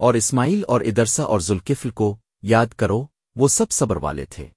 اور اسماعیل اور ادرسہ اور ذوالکفل کو یاد کرو وہ سب صبر والے تھے۔